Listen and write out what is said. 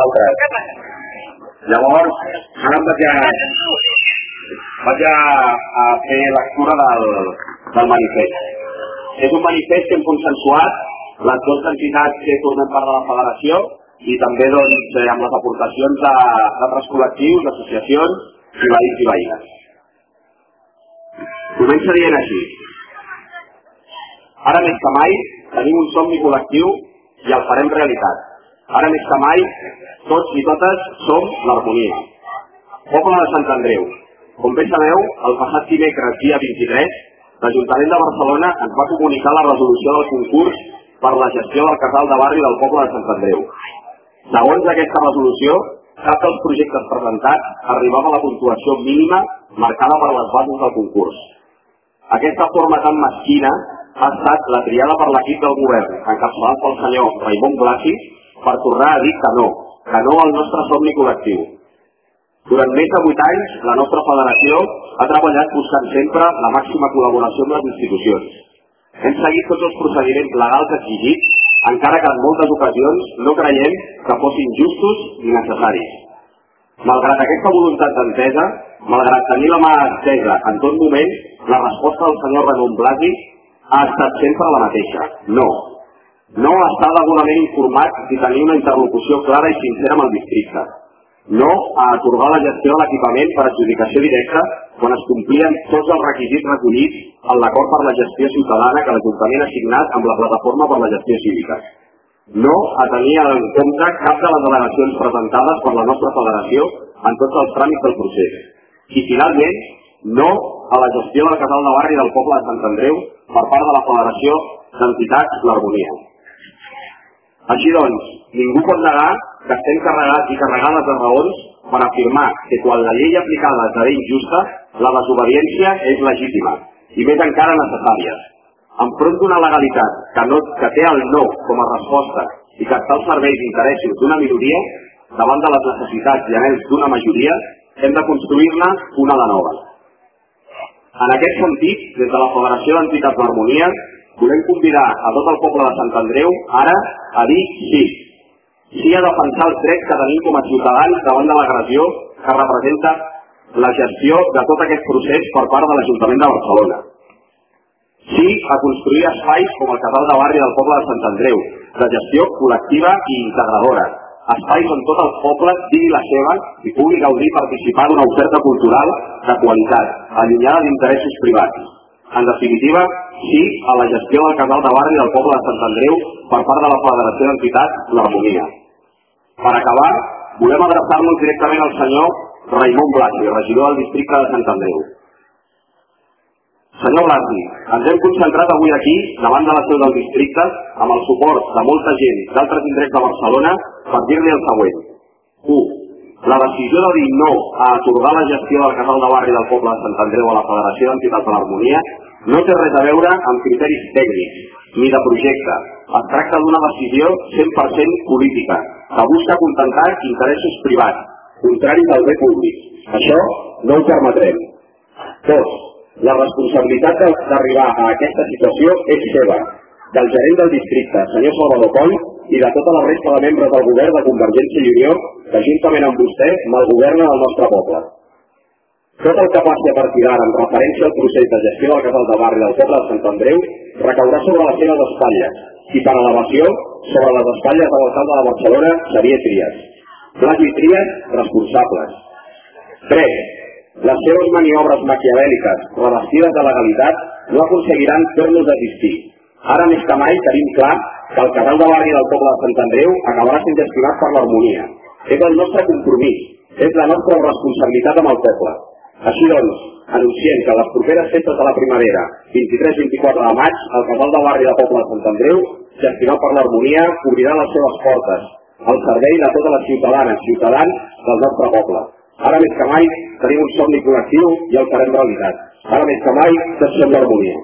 nosaltres. Llavors, ara em vaig a, vaig a, a fer lectura del, del manifest. És un manifest que hem consensuat les dues entitats que formem part de la federació i també doncs, amb les aportacions d'altres col·lectius, associacions i veïns i veïnes. Comença dient així. Ara més que mai tenim un somni col·lectiu i el farem realitat. Ara més que mai, tots i totes som l'harmonia. Poble de Sant Andreu. Com bé sabeu, el passat dimecres, dia 23, l'Ajuntament de Barcelona ens va comunicar la resolució del concurs per la gestió del casal de barri del poble de Sant Andreu. Segons aquesta resolució, cap dels projectes presentats arribava a la puntuació mínima marcada per les bases del concurs. Aquesta forma tan mesquina ha estat la triada per l'equip del govern, encapçalat pel senyor Raimon Blasi, per tornar a dir que no, que no al nostre somni col·lectiu. Durant més de vuit anys, la nostra federació ha treballat buscant sempre la màxima col·laboració amb les institucions. Hem seguit tots els procediments legals exigits, encara que en moltes ocasions no creiem que fossin justos ni necessaris. Malgrat aquesta voluntat d'entesa, malgrat tenir la mà estesa en tot moment, la resposta del senyor Ramon Blasi ha estat sempre la mateixa. No. No està degudament informat i tenir una interlocució clara i sincera amb el districte. No a atorgar la gestió de l'equipament per adjudicació directa quan es complien tots els requisits recollits en l'acord per la gestió ciutadana que l'Ajuntament ha signat amb la plataforma per la gestió cívica. No a tenir en compte cap de les delegacions presentades per la nostra federació en tots els tràmits del procés. I finalment, no a la gestió del casal de barri del poble de Sant Andreu per part de la Federació d'Entitats l'Harmonia. Així doncs, ningú pot negar que estem carregats i carregades de raons per afirmar que quan la llei aplicada esdevé injusta, la desobediència és legítima i més encara necessària. Enfront d'una legalitat que, no, que té el no com a resposta i que està al servei d'interessos d'una minoria, davant de les necessitats i anells d'una majoria, hem de construir-ne una de nova. En aquest sentit, des de la Federació d'Entitats d'Harmonia, volem convidar a tot el poble de Sant Andreu ara a dir sí. Sí a defensar els drets que tenim com a ciutadans davant de l'agressió que representa la gestió de tot aquest procés per part de l'Ajuntament de Barcelona. Sí a construir espais com el casal de barri del poble de Sant Andreu, de gestió col·lectiva i integradora, espais on tot el poble digui la seva i pugui gaudir i participar d'una oferta cultural de qualitat, allunyada d'interessos privats. En definitiva, sí a la gestió del casal de barri del poble de Sant Andreu per part de la Federació d'Entitats L'Harmonia. Per acabar, volem adreçar-nos directament al senyor Raimon Blasi, regidor del districte de Sant Andreu. Senyor Blasi, ens hem concentrat avui aquí, davant de la seu del districte, amb el suport de molta gent d'altres indrets de Barcelona, per dir-li el següent. 1. La decisió de dir no a atorgar la gestió del casal de barri del poble de Sant Andreu a la Federació d'Entitats de l'Harmonia no té res a veure amb criteris tècnics ni de projecte. Es tracta d'una decisió 100% política que busca contentar interessos privats, contraris al bé públic. Això no ho permetrem. 2 la responsabilitat d'arribar a aquesta situació és seva, del gerent del districte, senyor Salvador Coll, i de tota la resta de membres del govern de Convergència i Unió, que juntament amb vostè malgoverna el nostre poble. Tot el que passi a partir d'ara en referència al procés de gestió del casal de barri del poble de Sant Andreu recaurà sobre les seves espatlles i per elevació sobre les espatlles de l'alcalde de Barcelona, Xavier Trias. Blas i Trias, responsables. 3 les seves maniobres maquiavèliques, revestides de legalitat, no aconseguiran fer-nos desistir. Ara més que mai tenim clar que el casal de barri del poble de Sant Andreu acabarà sent gestionat per l'harmonia. És el nostre compromís, és la nostra responsabilitat amb el poble. Així doncs, anunciem que les properes festes de la primavera, 23-24 de maig, el casal de barri del poble de Sant Andreu, gestionat per l'harmonia, obrirà les seves portes al servei de totes les ciutadanes, ciutadans del nostre poble. Ara més que mai tenim un somni col·lectiu i el farem realitat. Ara més que mai deixem l'harmonia.